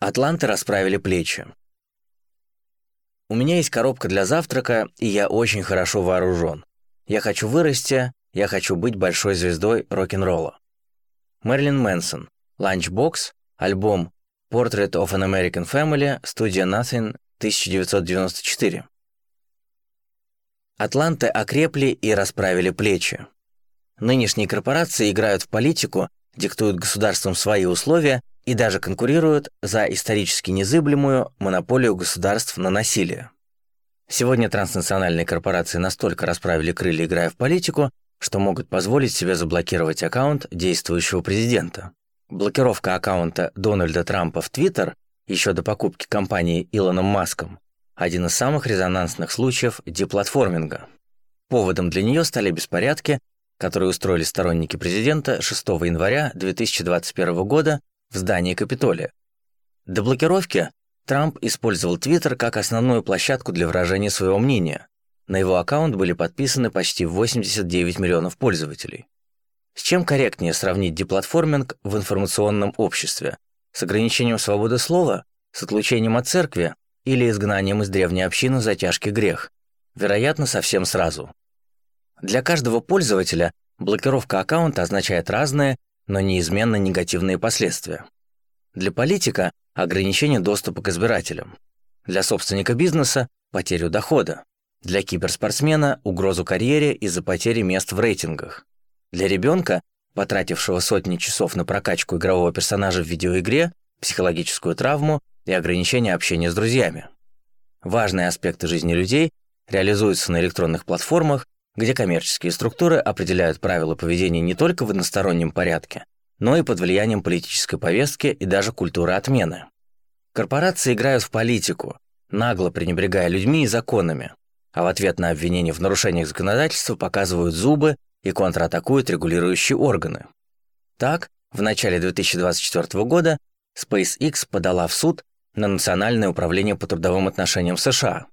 Атланты расправили плечи. У меня есть коробка для завтрака, и я очень хорошо вооружен. Я хочу вырасти, я хочу быть большой звездой рок-н-ролла. Мэрилин Мэнсон. Lunchbox. Альбом Portrait of an American Family. Студия Nothing. 1994. Атланты окрепли и расправили плечи. Нынешние корпорации играют в политику, диктуют государствам свои условия и даже конкурируют за исторически незыблемую монополию государств на насилие. Сегодня транснациональные корпорации настолько расправили крылья, играя в политику, что могут позволить себе заблокировать аккаунт действующего президента. Блокировка аккаунта Дональда Трампа в Твиттер еще до покупки компании Илоном Маском – один из самых резонансных случаев деплатформинга. Поводом для нее стали беспорядки, которые устроили сторонники президента 6 января 2021 года в здании Капитолия. До блокировки Трамп использовал Твиттер как основную площадку для выражения своего мнения. На его аккаунт были подписаны почти 89 миллионов пользователей. С чем корректнее сравнить деплатформинг в информационном обществе? С ограничением свободы слова? С отлучением от церкви? Или изгнанием из древней общины за тяжкий грех? Вероятно, совсем сразу. Для каждого пользователя блокировка аккаунта означает разные, но неизменно негативные последствия. Для политика – ограничение доступа к избирателям. Для собственника бизнеса – потерю дохода. Для киберспортсмена – угрозу карьере из-за потери мест в рейтингах. Для ребенка, потратившего сотни часов на прокачку игрового персонажа в видеоигре, психологическую травму и ограничение общения с друзьями. Важные аспекты жизни людей реализуются на электронных платформах, где коммерческие структуры определяют правила поведения не только в одностороннем порядке, но и под влиянием политической повестки и даже культуры отмены. Корпорации играют в политику, нагло пренебрегая людьми и законами, а в ответ на обвинения в нарушениях законодательства показывают зубы и контратакуют регулирующие органы. Так, в начале 2024 года SpaceX подала в суд на Национальное управление по трудовым отношениям США,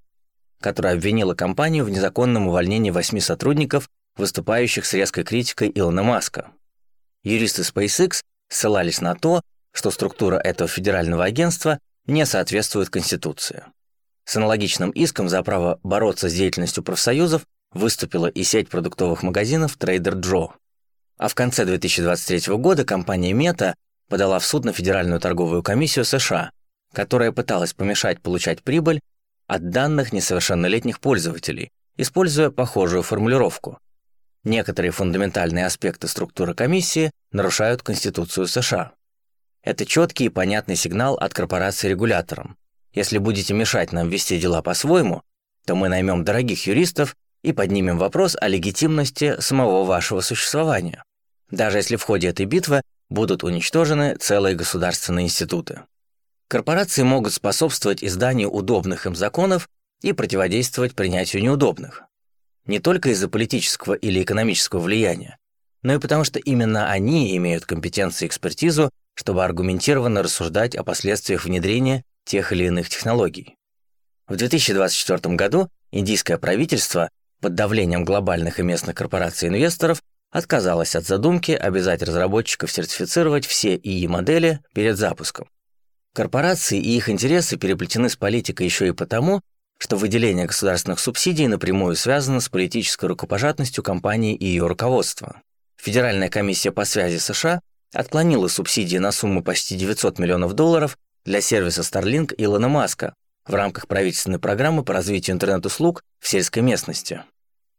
которая обвинила компанию в незаконном увольнении восьми сотрудников, выступающих с резкой критикой Илона Маска. Юристы SpaceX ссылались на то, что структура этого федерального агентства не соответствует Конституции. С аналогичным иском за право бороться с деятельностью профсоюзов выступила и сеть продуктовых магазинов Trader Joe. А в конце 2023 года компания Meta подала в суд на Федеральную торговую комиссию США, которая пыталась помешать получать прибыль от данных несовершеннолетних пользователей, используя похожую формулировку. Некоторые фундаментальные аспекты структуры комиссии нарушают Конституцию США. Это четкий и понятный сигнал от корпорации регуляторам. Если будете мешать нам вести дела по-своему, то мы наймем дорогих юристов и поднимем вопрос о легитимности самого вашего существования, даже если в ходе этой битвы будут уничтожены целые государственные институты. Корпорации могут способствовать изданию удобных им законов и противодействовать принятию неудобных. Не только из-за политического или экономического влияния, но и потому что именно они имеют компетенции и экспертизу, чтобы аргументированно рассуждать о последствиях внедрения тех или иных технологий. В 2024 году индийское правительство под давлением глобальных и местных корпораций инвесторов отказалось от задумки обязать разработчиков сертифицировать все ИИ-модели перед запуском. Корпорации и их интересы переплетены с политикой еще и потому, что выделение государственных субсидий напрямую связано с политической рукопожатностью компании и ее руководства. Федеральная комиссия по связи США отклонила субсидии на сумму почти 900 миллионов долларов для сервиса Starlink Илона Маска в рамках правительственной программы по развитию интернет-услуг в сельской местности.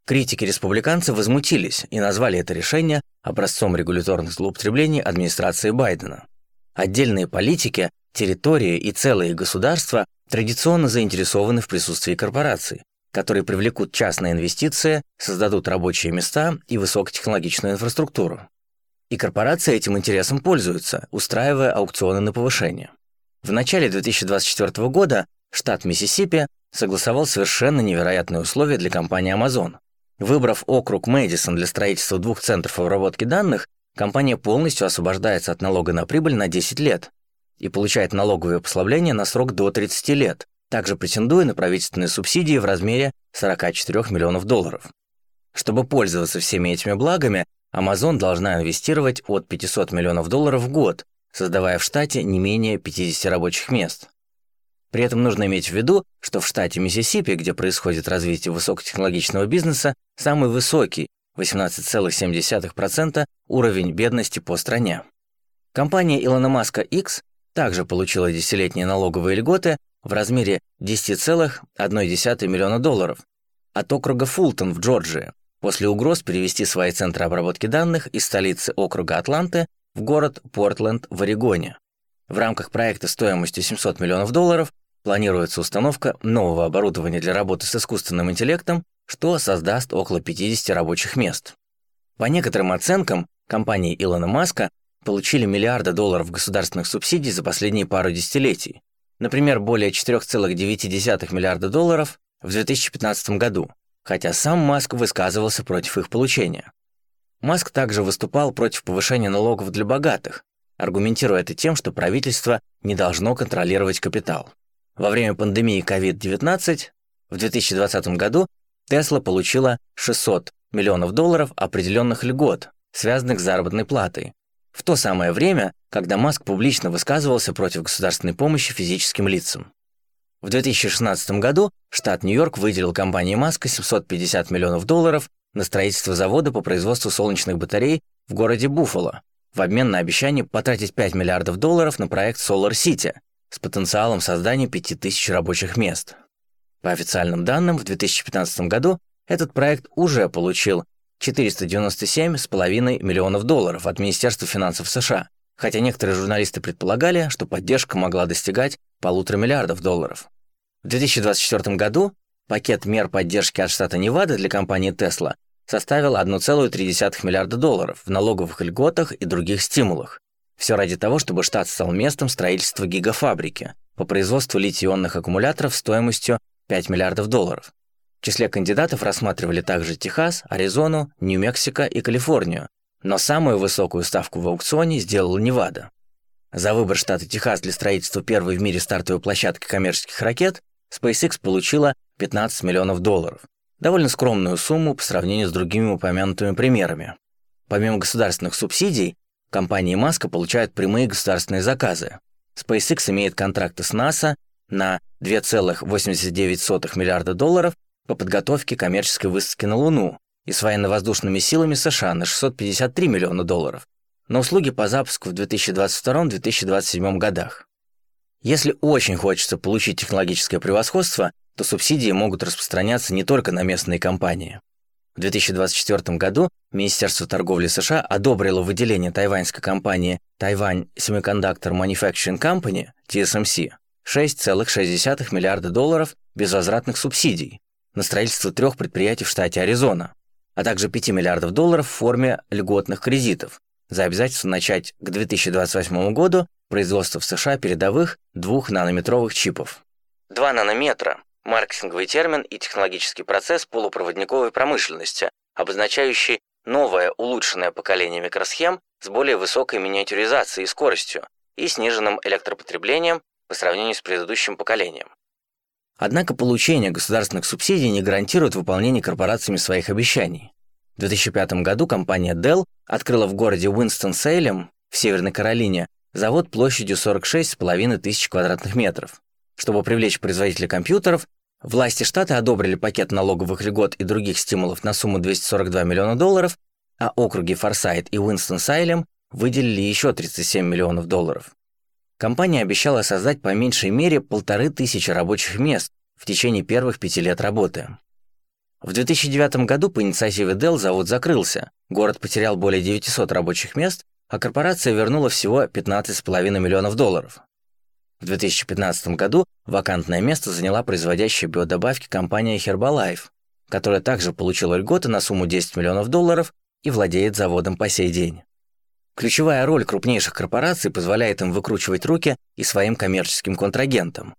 Критики-республиканцы возмутились и назвали это решение образцом регуляторных злоупотреблений администрации Байдена. Отдельные политики территории и целые государства традиционно заинтересованы в присутствии корпораций, которые привлекут частные инвестиции, создадут рабочие места и высокотехнологичную инфраструктуру. И корпорации этим интересом пользуются, устраивая аукционы на повышение. В начале 2024 года штат Миссисипи согласовал совершенно невероятные условия для компании Amazon. Выбрав округ Мэдисон для строительства двух центров обработки данных, компания полностью освобождается от налога на прибыль на 10 лет, и получает налоговое послабление на срок до 30 лет, также претендуя на правительственные субсидии в размере 44 миллионов долларов. Чтобы пользоваться всеми этими благами, Amazon должна инвестировать от 500 миллионов долларов в год, создавая в штате не менее 50 рабочих мест. При этом нужно иметь в виду, что в штате Миссисипи, где происходит развитие высокотехнологичного бизнеса, самый высокий 18,7% уровень бедности по стране. Компания Илона Маска X также получила десятилетние налоговые льготы в размере 10,1 миллиона долларов от округа Фултон в Джорджии после угроз перевести свои центры обработки данных из столицы округа Атланты в город Портленд в Орегоне. В рамках проекта стоимостью 700 миллионов долларов планируется установка нового оборудования для работы с искусственным интеллектом, что создаст около 50 рабочих мест. По некоторым оценкам, компании Илона Маска получили миллиарды долларов государственных субсидий за последние пару десятилетий. Например, более 4,9 миллиарда долларов в 2015 году, хотя сам Маск высказывался против их получения. Маск также выступал против повышения налогов для богатых, аргументируя это тем, что правительство не должно контролировать капитал. Во время пандемии COVID-19 в 2020 году Tesla получила 600 миллионов долларов определенных льгот, связанных с заработной платой, в то самое время, когда Маск публично высказывался против государственной помощи физическим лицам. В 2016 году штат Нью-Йорк выделил компании Маска 750 миллионов долларов на строительство завода по производству солнечных батарей в городе Буффало в обмен на обещание потратить 5 миллиардов долларов на проект Solar City с потенциалом создания 5000 рабочих мест. По официальным данным, в 2015 году этот проект уже получил 497,5 миллионов долларов от Министерства финансов США, хотя некоторые журналисты предполагали, что поддержка могла достигать полутора миллиардов долларов. В 2024 году пакет мер поддержки от штата Невада для компании Tesla составил 1,3 миллиарда долларов в налоговых льготах и других стимулах. Все ради того, чтобы штат стал местом строительства гигафабрики по производству литий-ионных аккумуляторов стоимостью 5 миллиардов долларов. Числе кандидатов рассматривали также Техас, Аризону, Нью-Мексико и Калифорнию, но самую высокую ставку в аукционе сделал Невада. За выбор штата Техас для строительства первой в мире стартовой площадки коммерческих ракет SpaceX получила 15 миллионов долларов. Довольно скромную сумму по сравнению с другими упомянутыми примерами. Помимо государственных субсидий, компании Маска получают прямые государственные заказы. SpaceX имеет контракты с НАСА на 2,89 миллиарда долларов по подготовке коммерческой высадки на Луну и с военно-воздушными силами США на 653 миллиона долларов, на услуги по запуску в 2022-2027 годах. Если очень хочется получить технологическое превосходство, то субсидии могут распространяться не только на местные компании. В 2024 году Министерство торговли США одобрило выделение тайваньской компании Taiwan Semiconductor Manufacturing Company, TSMC, 6,6 миллиарда долларов безвозвратных субсидий, на строительство трех предприятий в штате Аризона, а также 5 миллиардов долларов в форме льготных кредитов за обязательство начать к 2028 году производство в США передовых двух нанометровых чипов. 2 нанометра – маркетинговый термин и технологический процесс полупроводниковой промышленности, обозначающий новое улучшенное поколение микросхем с более высокой миниатюризацией и скоростью и сниженным электропотреблением по сравнению с предыдущим поколением. Однако получение государственных субсидий не гарантирует выполнение корпорациями своих обещаний. В 2005 году компания Dell открыла в городе Уинстон-Сейлем в Северной Каролине завод площадью 46,5 тысяч квадратных метров. Чтобы привлечь производителей компьютеров, власти штата одобрили пакет налоговых льгот и других стимулов на сумму 242 миллиона долларов, а округи Форсайт и Уинстон-Сайлем выделили еще 37 миллионов долларов. Компания обещала создать по меньшей мере полторы тысячи рабочих мест в течение первых пяти лет работы. В 2009 году по инициативе Dell завод закрылся, город потерял более 900 рабочих мест, а корпорация вернула всего 15,5 миллионов долларов. В 2015 году вакантное место заняла производящая биодобавки компания Herbalife, которая также получила льготы на сумму 10 миллионов долларов и владеет заводом по сей день. Ключевая роль крупнейших корпораций позволяет им выкручивать руки и своим коммерческим контрагентам.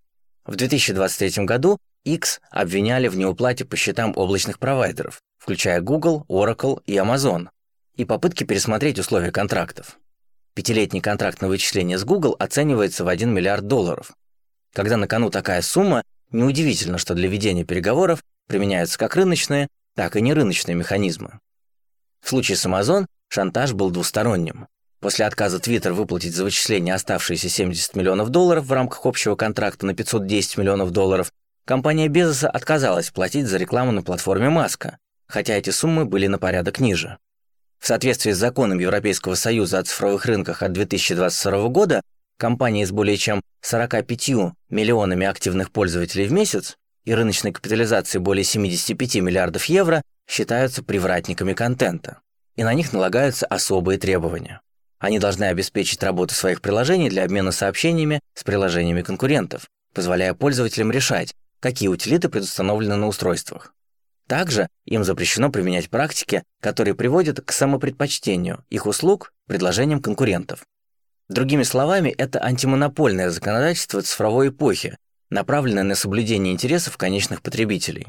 В 2023 году X обвиняли в неуплате по счетам облачных провайдеров, включая Google, Oracle и Amazon, и попытки пересмотреть условия контрактов. Пятилетний контракт на вычисление с Google оценивается в 1 миллиард долларов. Когда на кону такая сумма, неудивительно, что для ведения переговоров применяются как рыночные, так и нерыночные механизмы. В случае с Amazon шантаж был двусторонним. После отказа Twitter выплатить за вычисление оставшиеся 70 миллионов долларов в рамках общего контракта на 510 миллионов долларов, компания Безоса отказалась платить за рекламу на платформе Маска, хотя эти суммы были на порядок ниже. В соответствии с законом Европейского Союза о цифровых рынках от 2022 года, компании с более чем 45 миллионами активных пользователей в месяц и рыночной капитализацией более 75 миллиардов евро считаются привратниками контента, и на них налагаются особые требования. Они должны обеспечить работу своих приложений для обмена сообщениями с приложениями конкурентов, позволяя пользователям решать, какие утилиты предустановлены на устройствах. Также им запрещено применять практики, которые приводят к самопредпочтению их услуг предложениям конкурентов. Другими словами, это антимонопольное законодательство цифровой эпохи, направленное на соблюдение интересов конечных потребителей.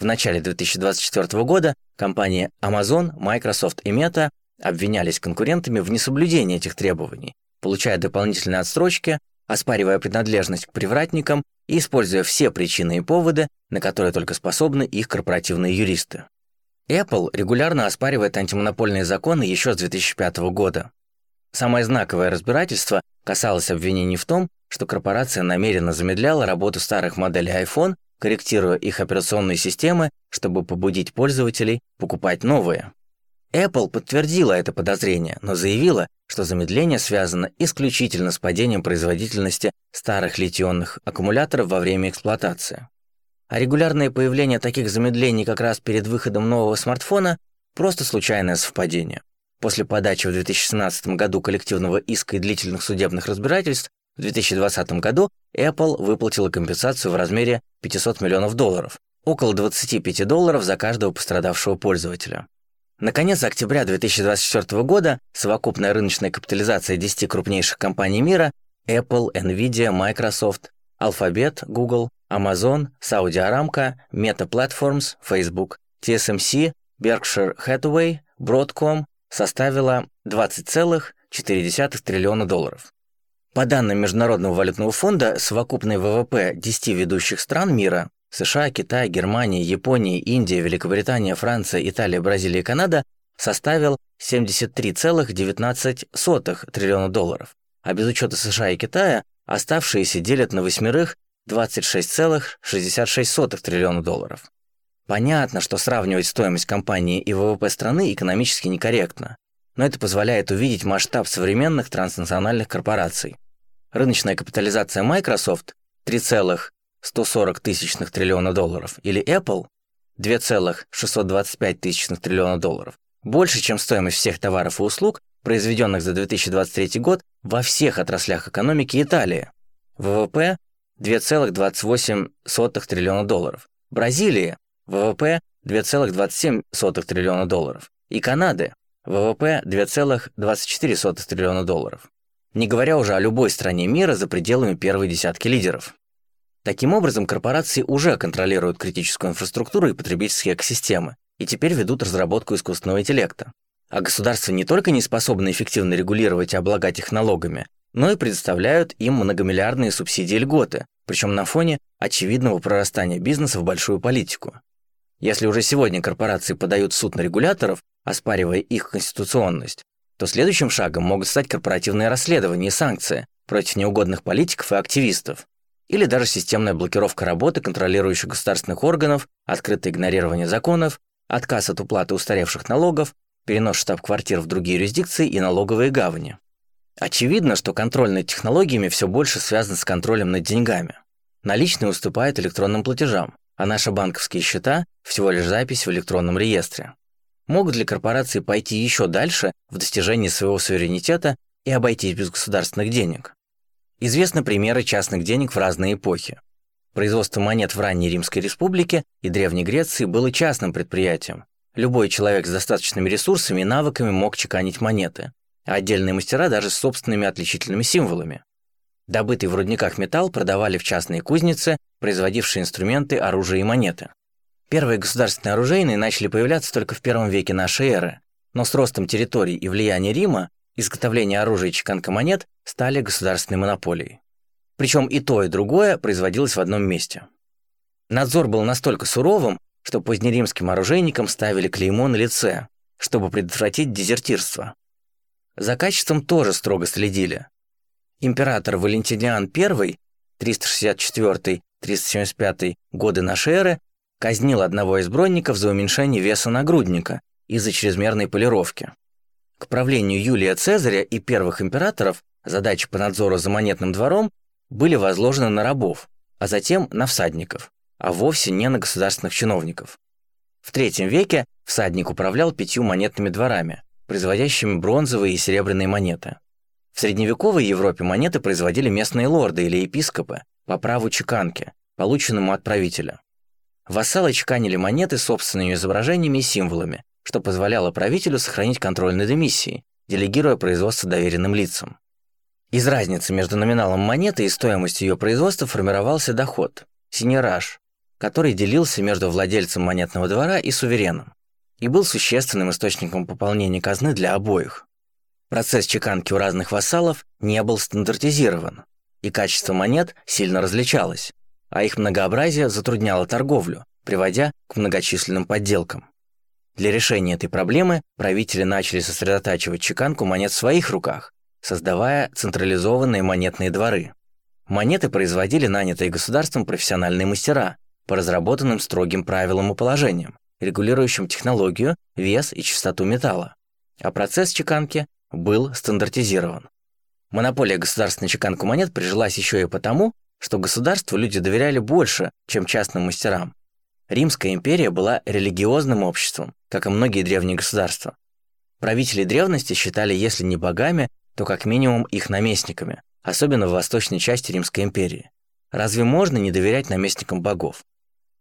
В начале 2024 года компании Amazon, Microsoft и Meta обвинялись конкурентами в несоблюдении этих требований, получая дополнительные отстрочки, оспаривая принадлежность к привратникам и используя все причины и поводы, на которые только способны их корпоративные юристы. Apple регулярно оспаривает антимонопольные законы еще с 2005 года. Самое знаковое разбирательство касалось обвинений в том, что корпорация намеренно замедляла работу старых моделей iPhone, корректируя их операционные системы, чтобы побудить пользователей покупать новые. Apple подтвердила это подозрение, но заявила, что замедление связано исключительно с падением производительности старых литионных аккумуляторов во время эксплуатации. А регулярное появление таких замедлений как раз перед выходом нового смартфона – просто случайное совпадение. После подачи в 2017 году коллективного иска и длительных судебных разбирательств в 2020 году Apple выплатила компенсацию в размере 500 миллионов долларов, около 25 долларов за каждого пострадавшего пользователя. Наконец, октября 2024 года совокупная рыночная капитализация 10 крупнейших компаний мира Apple, Nvidia, Microsoft, Alphabet, Google, Amazon, Saudi Aramco, Meta Platforms, Facebook, TSMC, Berkshire Hathaway, Broadcom составила 20,4 триллиона долларов. По данным Международного валютного фонда, совокупный ВВП 10 ведущих стран мира США, Китай, Германия, Япония, Индия, Великобритания, Франция, Италия, Бразилия и Канада составил 73,19 триллиона долларов, а без учета США и Китая оставшиеся делят на восьмерых 26,66 триллиона долларов. Понятно, что сравнивать стоимость компании и ВВП страны экономически некорректно, но это позволяет увидеть масштаб современных транснациональных корпораций. Рыночная капитализация Microsoft 3, 140 тысячных триллиона долларов, или Apple 2,625 тысячных триллиона долларов, больше, чем стоимость всех товаров и услуг, произведенных за 2023 год во всех отраслях экономики Италии. ВВП 2,28 триллиона долларов. Бразилии ВВП 2,27 триллиона долларов. И Канады ВВП 2,24 триллиона долларов. Не говоря уже о любой стране мира за пределами первой десятки лидеров. Таким образом, корпорации уже контролируют критическую инфраструктуру и потребительские экосистемы, и теперь ведут разработку искусственного интеллекта. А государства не только не способны эффективно регулировать и облагать их налогами, но и предоставляют им многомиллиардные субсидии и льготы, причем на фоне очевидного прорастания бизнеса в большую политику. Если уже сегодня корпорации подают в суд на регуляторов, оспаривая их конституционность, то следующим шагом могут стать корпоративные расследования и санкции против неугодных политиков и активистов, или даже системная блокировка работы контролирующих государственных органов, открытое игнорирование законов, отказ от уплаты устаревших налогов, перенос штаб-квартир в другие юрисдикции и налоговые гавани. Очевидно, что контроль над технологиями все больше связан с контролем над деньгами. Наличные уступают электронным платежам, а наши банковские счета – всего лишь запись в электронном реестре. Могут ли корпорации пойти еще дальше в достижении своего суверенитета и обойтись без государственных денег? Известны примеры частных денег в разные эпохи. Производство монет в ранней Римской республике и Древней Греции было частным предприятием. Любой человек с достаточными ресурсами и навыками мог чеканить монеты, а отдельные мастера даже с собственными отличительными символами. Добытый в рудниках металл продавали в частные кузницы, производившие инструменты, оружие и монеты. Первые государственные оружейные начали появляться только в первом веке нашей эры, но с ростом территорий и влияния Рима изготовление оружия и чеканка монет стали государственной монополией. Причем и то, и другое производилось в одном месте. Надзор был настолько суровым, что позднеримским оружейникам ставили клеймо на лице, чтобы предотвратить дезертирство. За качеством тоже строго следили. Император Валентиниан I 364-375 годы нашей эры казнил одного из бронников за уменьшение веса нагрудника из-за чрезмерной полировки. К правлению Юлия Цезаря и первых императоров задачи по надзору за монетным двором были возложены на рабов, а затем на всадников, а вовсе не на государственных чиновников. В III веке всадник управлял пятью монетными дворами, производящими бронзовые и серебряные монеты. В средневековой Европе монеты производили местные лорды или епископы по праву чеканки, полученному от правителя. Вассалы чеканили монеты собственными изображениями и символами, что позволяло правителю сохранить контроль над эмиссией, делегируя производство доверенным лицам. Из разницы между номиналом монеты и стоимостью ее производства формировался доход – синераж, который делился между владельцем монетного двора и сувереном, и был существенным источником пополнения казны для обоих. Процесс чеканки у разных вассалов не был стандартизирован, и качество монет сильно различалось, а их многообразие затрудняло торговлю, приводя к многочисленным подделкам. Для решения этой проблемы правители начали сосредотачивать чеканку монет в своих руках, создавая централизованные монетные дворы. Монеты производили нанятые государством профессиональные мастера по разработанным строгим правилам и положениям, регулирующим технологию, вес и частоту металла. А процесс чеканки был стандартизирован. Монополия государственной чеканку монет прижилась еще и потому, что государству люди доверяли больше, чем частным мастерам. Римская империя была религиозным обществом, как и многие древние государства. Правители древности считали, если не богами, то как минимум их наместниками, особенно в восточной части Римской империи. Разве можно не доверять наместникам богов?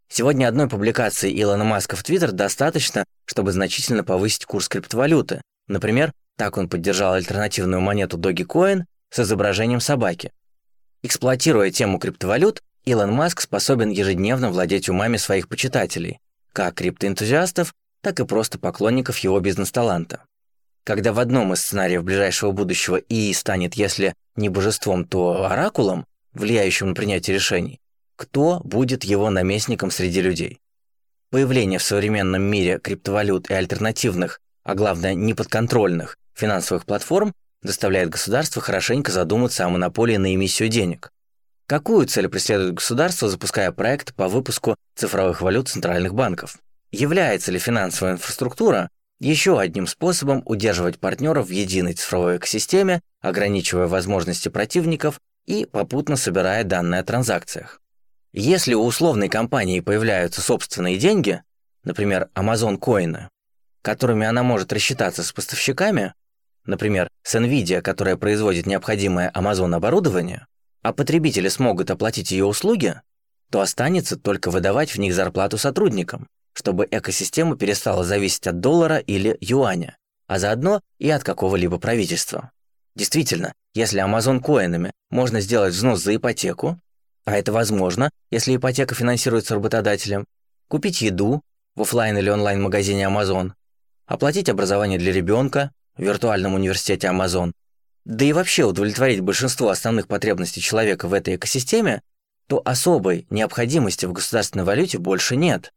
Сегодня одной публикации Илона Маска в Твиттер достаточно, чтобы значительно повысить курс криптовалюты. Например, так он поддержал альтернативную монету Dogecoin с изображением собаки, Эксплуатируя тему криптовалют, Илон Маск способен ежедневно владеть умами своих почитателей, как криптоэнтузиастов, так и просто поклонников его бизнес-таланта. Когда в одном из сценариев ближайшего будущего ИИ станет, если не божеством, то оракулом, влияющим на принятие решений, кто будет его наместником среди людей? Появление в современном мире криптовалют и альтернативных, а главное неподконтрольных финансовых платформ заставляет государство хорошенько задуматься о монополии на эмиссию денег. Какую цель преследует государство, запуская проект по выпуску цифровых валют центральных банков? Является ли финансовая инфраструктура еще одним способом удерживать партнеров в единой цифровой экосистеме, ограничивая возможности противников и попутно собирая данные о транзакциях? Если у условной компании появляются собственные деньги, например, Amazon коины, которыми она может рассчитаться с поставщиками, например, с NVIDIA, которая производит необходимое Amazon оборудование, а потребители смогут оплатить ее услуги, то останется только выдавать в них зарплату сотрудникам, чтобы экосистема перестала зависеть от доллара или юаня, а заодно и от какого-либо правительства. Действительно, если Amazon коинами можно сделать взнос за ипотеку, а это возможно, если ипотека финансируется работодателем, купить еду в офлайн или онлайн-магазине Amazon, оплатить образование для ребенка, виртуальном университете Amazon, да и вообще удовлетворить большинство основных потребностей человека в этой экосистеме, то особой необходимости в государственной валюте больше нет.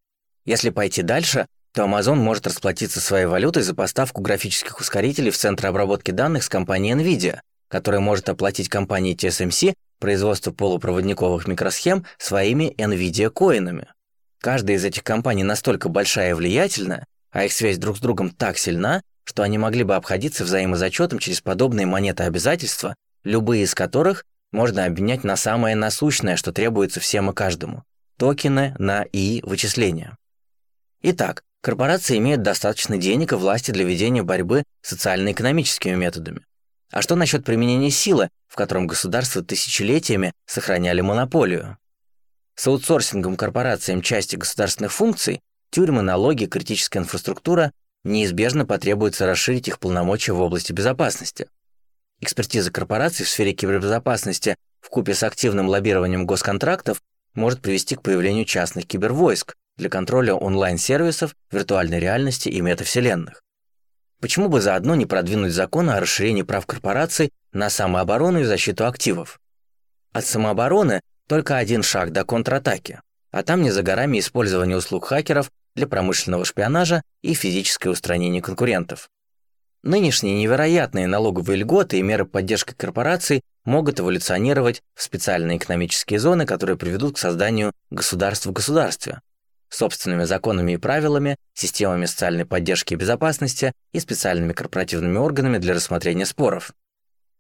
Если пойти дальше, то Amazon может расплатиться своей валютой за поставку графических ускорителей в центр обработки данных с компанией NVIDIA, которая может оплатить компании TSMC производство полупроводниковых микросхем своими NVIDIA-коинами. Каждая из этих компаний настолько большая и влиятельная, а их связь друг с другом так сильна, что они могли бы обходиться взаимозачетом через подобные монеты обязательства, любые из которых можно обменять на самое насущное, что требуется всем и каждому – токены на ИИ вычисления. Итак, корпорации имеют достаточно денег и власти для ведения борьбы социально-экономическими методами. А что насчет применения силы, в котором государства тысячелетиями сохраняли монополию? С аутсорсингом корпорациям части государственных функций, тюрьмы, налоги, критическая инфраструктура неизбежно потребуется расширить их полномочия в области безопасности. Экспертиза корпораций в сфере кибербезопасности в купе с активным лоббированием госконтрактов может привести к появлению частных кибервойск для контроля онлайн-сервисов, виртуальной реальности и метавселенных. Почему бы заодно не продвинуть закон о расширении прав корпораций на самооборону и защиту активов? От самообороны только один шаг до контратаки, а там не за горами использование услуг хакеров для промышленного шпионажа и физическое устранение конкурентов. Нынешние невероятные налоговые льготы и меры поддержки корпораций могут эволюционировать в специальные экономические зоны, которые приведут к созданию государств в государстве, собственными законами и правилами, системами социальной поддержки и безопасности и специальными корпоративными органами для рассмотрения споров.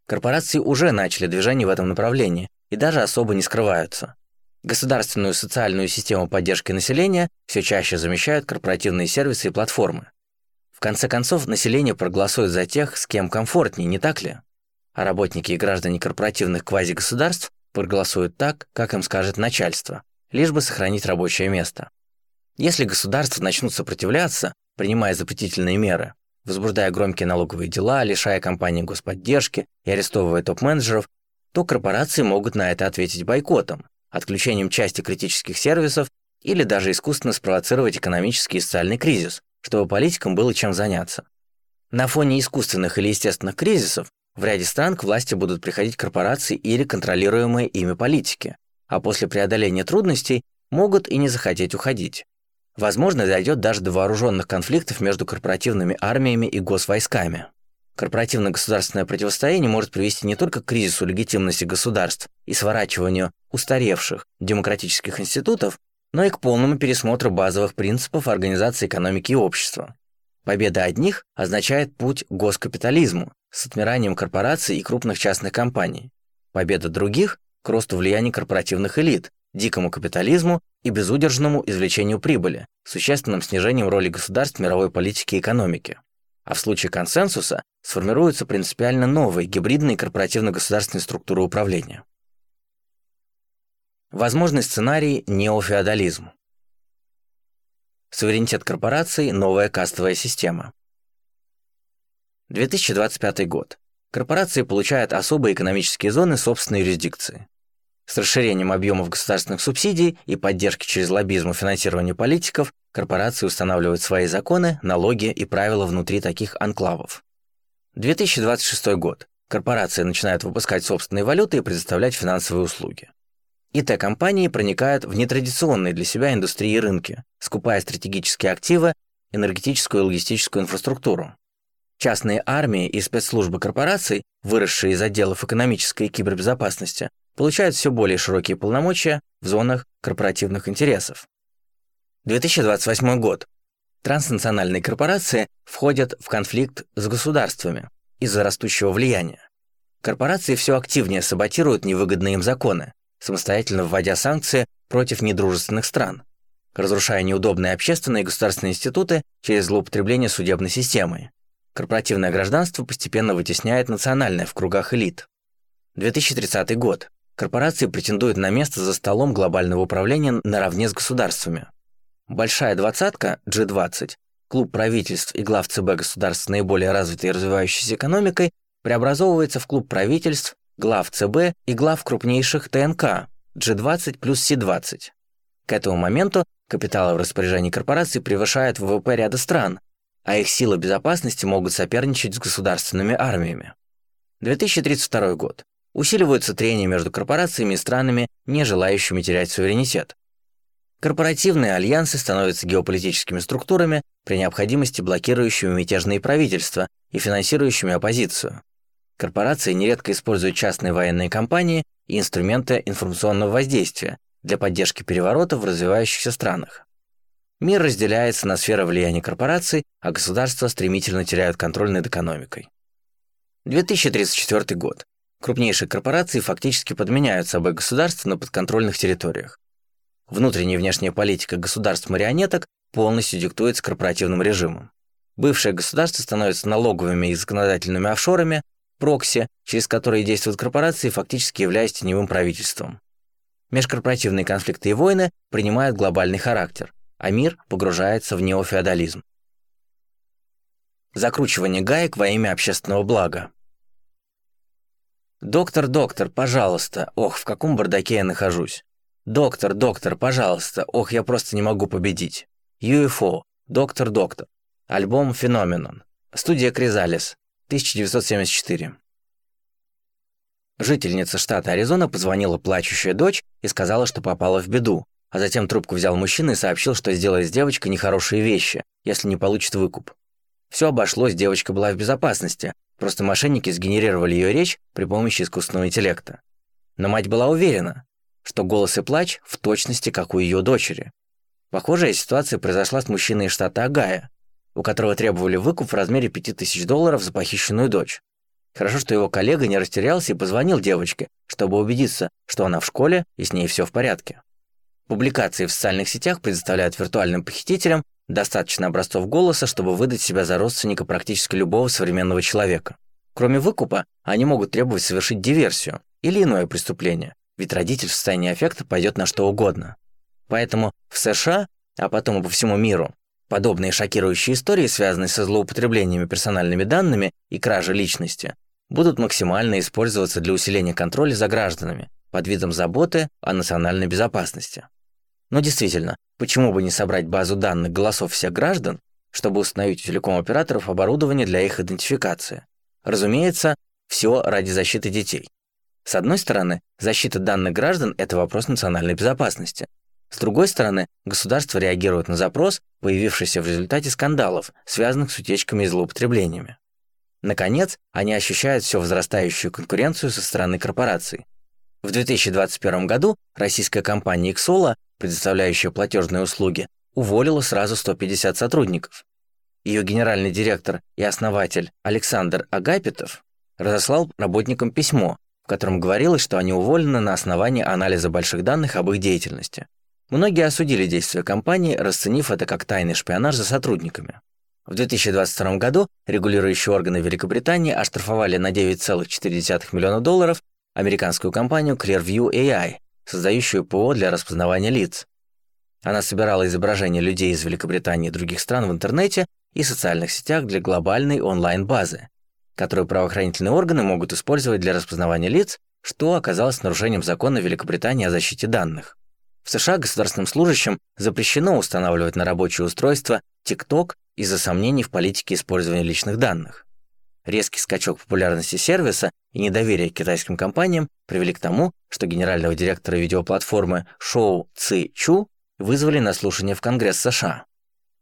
Корпорации уже начали движение в этом направлении и даже особо не скрываются. Государственную социальную систему поддержки населения все чаще замещают корпоративные сервисы и платформы. В конце концов, население проголосует за тех, с кем комфортнее, не так ли? А работники и граждане корпоративных квазигосударств проголосуют так, как им скажет начальство, лишь бы сохранить рабочее место. Если государства начнут сопротивляться, принимая запретительные меры, возбуждая громкие налоговые дела, лишая компании господдержки и арестовывая топ-менеджеров, то корпорации могут на это ответить бойкотом, отключением части критических сервисов или даже искусственно спровоцировать экономический и социальный кризис, чтобы политикам было чем заняться. На фоне искусственных или естественных кризисов в ряде стран к власти будут приходить корпорации или контролируемые ими политики, а после преодоления трудностей могут и не захотеть уходить. Возможно, дойдет даже до вооруженных конфликтов между корпоративными армиями и госвойсками. Корпоративно-государственное противостояние может привести не только к кризису легитимности государств и сворачиванию устаревших демократических институтов, но и к полному пересмотру базовых принципов организации экономики и общества. Победа одних означает путь к госкапитализму с отмиранием корпораций и крупных частных компаний. Победа других – к росту влияния корпоративных элит, дикому капитализму и безудержному извлечению прибыли, существенным снижением роли государств в мировой политике и экономике. А в случае консенсуса сформируются принципиально новые гибридные корпоративно-государственные структуры управления. Возможный сценарий – неофеодализм. Суверенитет корпораций – новая кастовая система. 2025 год. Корпорации получают особые экономические зоны собственной юрисдикции. С расширением объемов государственных субсидий и поддержки через лоббизм и финансирование политиков корпорации устанавливают свои законы, налоги и правила внутри таких анклавов. 2026 год. Корпорации начинают выпускать собственные валюты и предоставлять финансовые услуги. ИТ-компании проникают в нетрадиционные для себя индустрии и рынки, скупая стратегические активы, энергетическую и логистическую инфраструктуру. Частные армии и спецслужбы корпораций, выросшие из отделов экономической и кибербезопасности, получают все более широкие полномочия в зонах корпоративных интересов. 2028 год. Транснациональные корпорации входят в конфликт с государствами из-за растущего влияния. Корпорации все активнее саботируют невыгодные им законы, самостоятельно вводя санкции против недружественных стран, разрушая неудобные общественные и государственные институты через злоупотребление судебной системой. Корпоративное гражданство постепенно вытесняет национальное в кругах элит. 2030 год. Корпорации претендуют на место за столом глобального управления наравне с государствами. Большая двадцатка, G20, клуб правительств и глав ЦБ государств с наиболее развитой и развивающейся экономикой, преобразовывается в клуб правительств, глав ЦБ и глав крупнейших ТНК, G20 плюс C20. К этому моменту капиталы в распоряжении корпораций превышают ВВП ряда стран, а их силы безопасности могут соперничать с государственными армиями. 2032 год усиливаются трения между корпорациями и странами, не желающими терять суверенитет. Корпоративные альянсы становятся геополитическими структурами, при необходимости блокирующими мятежные правительства и финансирующими оппозицию. Корпорации нередко используют частные военные компании и инструменты информационного воздействия для поддержки переворотов в развивающихся странах. Мир разделяется на сферы влияния корпораций, а государства стремительно теряют контроль над экономикой. 2034 год. Крупнейшие корпорации фактически подменяют собой государства на подконтрольных территориях. Внутренняя и внешняя политика государств-марионеток полностью диктуется корпоративным режимом. Бывшие государства становятся налоговыми и законодательными офшорами, прокси, через которые действуют корпорации, фактически являясь теневым правительством. Межкорпоративные конфликты и войны принимают глобальный характер, а мир погружается в неофеодализм. Закручивание гаек во имя общественного блага. «Доктор, доктор, пожалуйста! Ох, в каком бардаке я нахожусь! Доктор, доктор, пожалуйста! Ох, я просто не могу победить! UFO, доктор, доктор! Альбом «Феноменон». Студия «Кризалис», 1974. Жительница штата Аризона позвонила плачущая дочь и сказала, что попала в беду, а затем трубку взял мужчина и сообщил, что сделает с девочкой нехорошие вещи, если не получит выкуп. все обошлось, девочка была в безопасности, просто мошенники сгенерировали ее речь при помощи искусственного интеллекта. Но мать была уверена, что голос и плач в точности, как у ее дочери. Похожая ситуация произошла с мужчиной из штата Огайо, у которого требовали выкуп в размере 5000 долларов за похищенную дочь. Хорошо, что его коллега не растерялся и позвонил девочке, чтобы убедиться, что она в школе и с ней все в порядке. Публикации в социальных сетях предоставляют виртуальным похитителям достаточно образцов голоса, чтобы выдать себя за родственника практически любого современного человека. Кроме выкупа, они могут требовать совершить диверсию или иное преступление, ведь родитель в состоянии аффекта пойдет на что угодно. Поэтому в США, а потом и по всему миру, подобные шокирующие истории, связанные со злоупотреблениями персональными данными и кражей личности, будут максимально использоваться для усиления контроля за гражданами под видом заботы о национальной безопасности. Но действительно, почему бы не собрать базу данных голосов всех граждан, чтобы установить у телеком-операторов оборудование для их идентификации? Разумеется, все ради защиты детей. С одной стороны, защита данных граждан – это вопрос национальной безопасности. С другой стороны, государство реагирует на запрос, появившийся в результате скандалов, связанных с утечками и злоупотреблениями. Наконец, они ощущают все возрастающую конкуренцию со стороны корпораций. В 2021 году российская компания Xolo, предоставляющая платежные услуги, уволила сразу 150 сотрудников. Ее генеральный директор и основатель Александр Агапитов разослал работникам письмо, в котором говорилось, что они уволены на основании анализа больших данных об их деятельности. Многие осудили действия компании, расценив это как тайный шпионаж за сотрудниками. В 2022 году регулирующие органы Великобритании оштрафовали на 9,4 миллиона долларов американскую компанию Clearview AI, создающую ПО для распознавания лиц. Она собирала изображения людей из Великобритании и других стран в интернете и социальных сетях для глобальной онлайн-базы, которую правоохранительные органы могут использовать для распознавания лиц, что оказалось нарушением закона Великобритании о защите данных. В США государственным служащим запрещено устанавливать на рабочее устройство TikTok из-за сомнений в политике использования личных данных. Резкий скачок популярности сервиса и недоверие к китайским компаниям привели к тому, что генерального директора видеоплатформы Шоу Ци Чу вызвали на слушание в Конгресс США.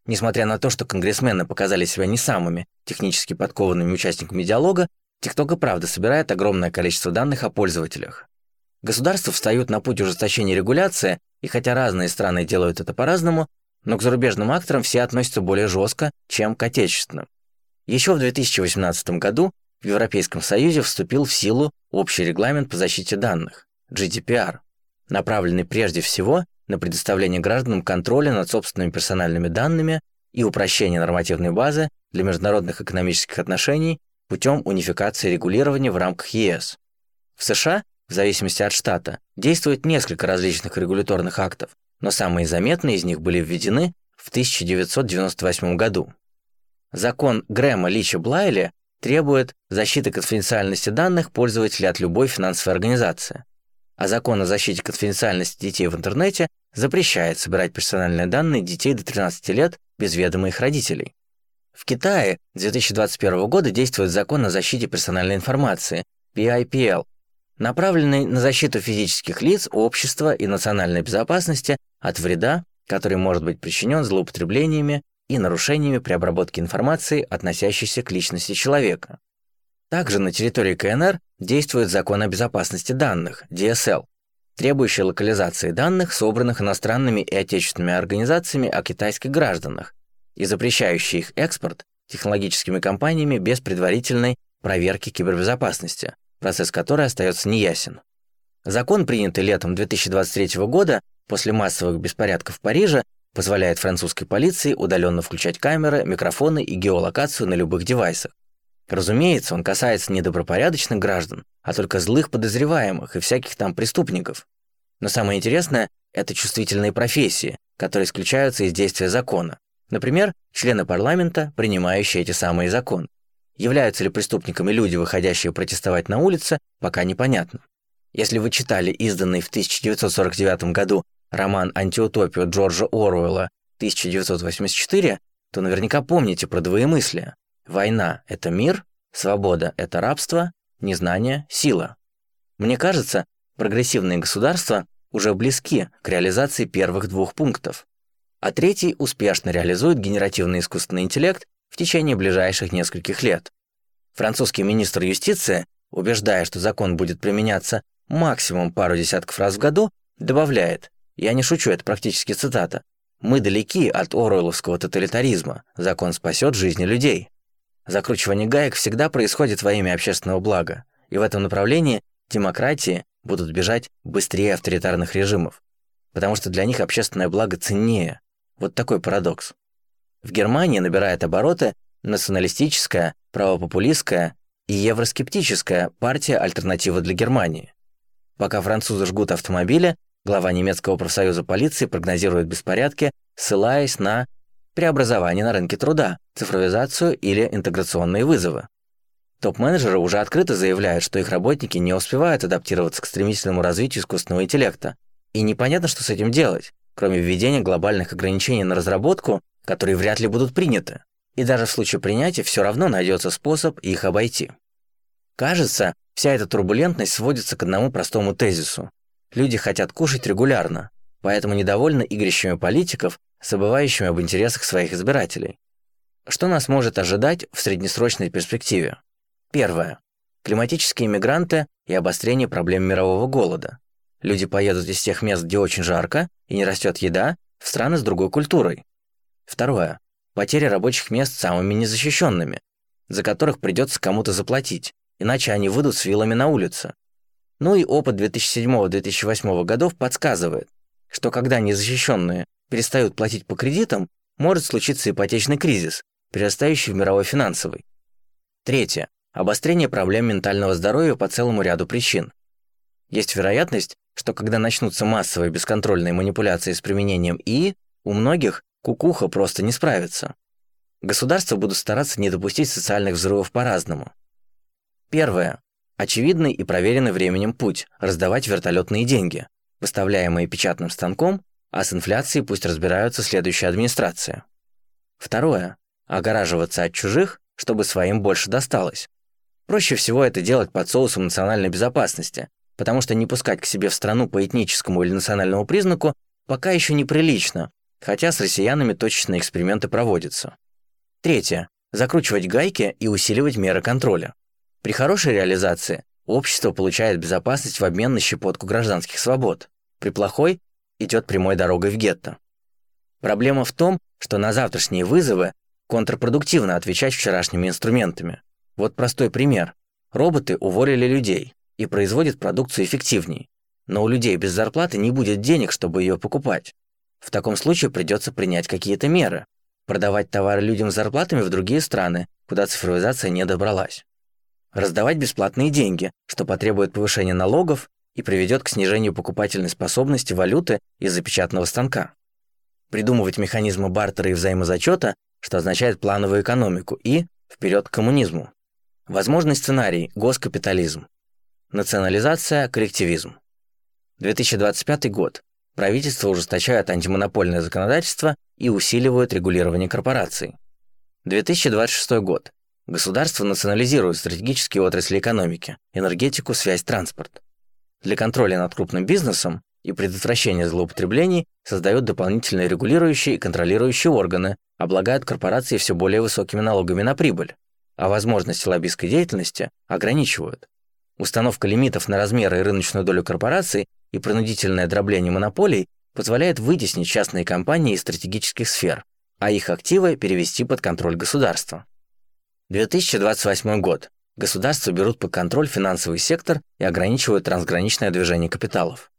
Несмотря на то, что конгрессмены показали себя не самыми технически подкованными участниками диалога, TikTok и правда собирает огромное количество данных о пользователях. Государства встают на путь ужесточения регуляции, и хотя разные страны делают это по-разному, но к зарубежным акторам все относятся более жестко, чем к отечественным. Еще в 2018 году в Европейском Союзе вступил в силу общий регламент по защите данных – GDPR, направленный прежде всего на предоставление гражданам контроля над собственными персональными данными и упрощение нормативной базы для международных экономических отношений путем унификации регулирования в рамках ЕС. В США, в зависимости от штата, действует несколько различных регуляторных актов, но самые заметные из них были введены в 1998 году. Закон Грэма Лича Блайли требует защиты конфиденциальности данных пользователей от любой финансовой организации, а закон о защите конфиденциальности детей в интернете запрещает собирать персональные данные детей до 13 лет без ведома их родителей. В Китае с 2021 года действует закон о защите персональной информации, PIPL, направленный на защиту физических лиц, общества и национальной безопасности от вреда, который может быть причинен злоупотреблениями и нарушениями при обработке информации, относящейся к личности человека. Также на территории КНР действует закон о безопасности данных, DSL, требующий локализации данных, собранных иностранными и отечественными организациями о китайских гражданах, и запрещающий их экспорт технологическими компаниями без предварительной проверки кибербезопасности, процесс которой остается неясен. Закон, принятый летом 2023 года после массовых беспорядков в Париже, позволяет французской полиции удаленно включать камеры, микрофоны и геолокацию на любых девайсах. Разумеется, он касается не добропорядочных граждан, а только злых подозреваемых и всяких там преступников. Но самое интересное – это чувствительные профессии, которые исключаются из действия закона. Например, члены парламента, принимающие эти самые законы. Являются ли преступниками люди, выходящие протестовать на улице, пока непонятно. Если вы читали изданный в 1949 году роман «Антиутопию» Джорджа Оруэлла 1984, то наверняка помните про двоемыслие. Война – это мир, свобода – это рабство, незнание – сила. Мне кажется, прогрессивные государства уже близки к реализации первых двух пунктов, а третий успешно реализует генеративный искусственный интеллект течение ближайших нескольких лет. Французский министр юстиции, убеждая, что закон будет применяться максимум пару десятков раз в году, добавляет, я не шучу, это практически цитата, «Мы далеки от оруэлловского тоталитаризма, закон спасет жизни людей». Закручивание гаек всегда происходит во имя общественного блага, и в этом направлении демократии будут бежать быстрее авторитарных режимов, потому что для них общественное благо ценнее. Вот такой парадокс. В Германии набирает обороты националистическая, правопопулистская и евроскептическая партия «Альтернатива для Германии». Пока французы жгут автомобили, глава немецкого профсоюза полиции прогнозирует беспорядки, ссылаясь на преобразование на рынке труда, цифровизацию или интеграционные вызовы. Топ-менеджеры уже открыто заявляют, что их работники не успевают адаптироваться к стремительному развитию искусственного интеллекта. И непонятно, что с этим делать, кроме введения глобальных ограничений на разработку, которые вряд ли будут приняты. И даже в случае принятия все равно найдется способ их обойти. Кажется, вся эта турбулентность сводится к одному простому тезису. Люди хотят кушать регулярно, поэтому недовольны игрищами политиков, забывающими об интересах своих избирателей. Что нас может ожидать в среднесрочной перспективе? Первое. Климатические мигранты и обострение проблем мирового голода. Люди поедут из тех мест, где очень жарко и не растет еда, в страны с другой культурой. Второе. Потеря рабочих мест самыми незащищенными, за которых придется кому-то заплатить, иначе они выйдут с вилами на улице. Ну и опыт 2007-2008 годов подсказывает, что когда незащищенные перестают платить по кредитам, может случиться ипотечный кризис, перерастающий в мировой финансовый. Третье обострение проблем ментального здоровья по целому ряду причин. Есть вероятность, что когда начнутся массовые бесконтрольные манипуляции с применением ИИ, у многих кукуха просто не справится. Государства будут стараться не допустить социальных взрывов по-разному. Первое. Очевидный и проверенный временем путь – раздавать вертолетные деньги, выставляемые печатным станком, а с инфляцией пусть разбираются следующая администрация. Второе. Огораживаться от чужих, чтобы своим больше досталось. Проще всего это делать под соусом национальной безопасности, потому что не пускать к себе в страну по этническому или национальному признаку пока еще неприлично, хотя с россиянами точечные эксперименты проводятся. Третье. Закручивать гайки и усиливать меры контроля. При хорошей реализации общество получает безопасность в обмен на щепотку гражданских свобод. При плохой идет прямой дорогой в гетто. Проблема в том, что на завтрашние вызовы контрпродуктивно отвечать вчерашними инструментами. Вот простой пример. Роботы уволили людей и производят продукцию эффективнее. Но у людей без зарплаты не будет денег, чтобы ее покупать. В таком случае придется принять какие-то меры. Продавать товары людям с зарплатами в другие страны, куда цифровизация не добралась. Раздавать бесплатные деньги, что потребует повышения налогов и приведет к снижению покупательной способности валюты из-за печатного станка. Придумывать механизмы бартера и взаимозачета, что означает плановую экономику и вперед к коммунизму. Возможный сценарий – госкапитализм. Национализация – коллективизм. 2025 год. Правительство ужесточает антимонопольное законодательство и усиливает регулирование корпораций. 2026 год. Государство национализирует стратегические отрасли экономики, энергетику, связь, транспорт. Для контроля над крупным бизнесом и предотвращения злоупотреблений создает дополнительные регулирующие и контролирующие органы, облагают корпорации все более высокими налогами на прибыль а возможности лоббистской деятельности ограничивают. Установка лимитов на размеры и рыночную долю корпораций и принудительное дробление монополий позволяет вытеснить частные компании из стратегических сфер, а их активы перевести под контроль государства. 2028 год. Государства берут под контроль финансовый сектор и ограничивают трансграничное движение капиталов.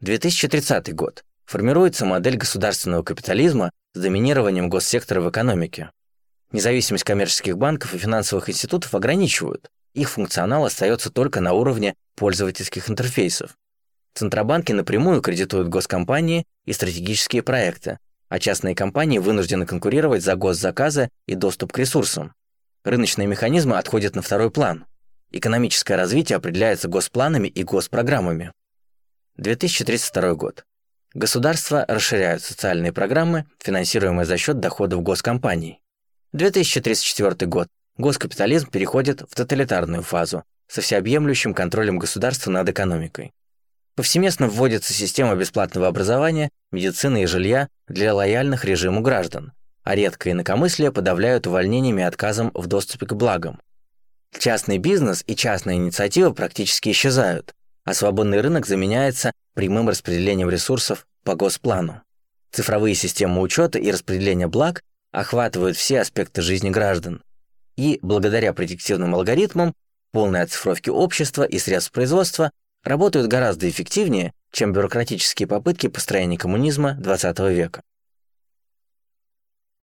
2030 год. Формируется модель государственного капитализма с доминированием госсектора в экономике. Независимость коммерческих банков и финансовых институтов ограничивают. Их функционал остается только на уровне пользовательских интерфейсов. Центробанки напрямую кредитуют госкомпании и стратегические проекты, а частные компании вынуждены конкурировать за госзаказы и доступ к ресурсам. Рыночные механизмы отходят на второй план. Экономическое развитие определяется госпланами и госпрограммами. 2032 год. Государства расширяют социальные программы, финансируемые за счет доходов госкомпаний. 2034 год. Госкапитализм переходит в тоталитарную фазу со всеобъемлющим контролем государства над экономикой. Повсеместно вводится система бесплатного образования, медицины и жилья для лояльных режиму граждан, а редкое инакомыслие подавляют увольнениями и отказом в доступе к благам. Частный бизнес и частная инициатива практически исчезают, а свободный рынок заменяется прямым распределением ресурсов по госплану. Цифровые системы учета и распределения благ охватывают все аспекты жизни граждан. И благодаря предиктивным алгоритмам, полной оцифровке общества и средств производства работают гораздо эффективнее, чем бюрократические попытки построения коммунизма XX века.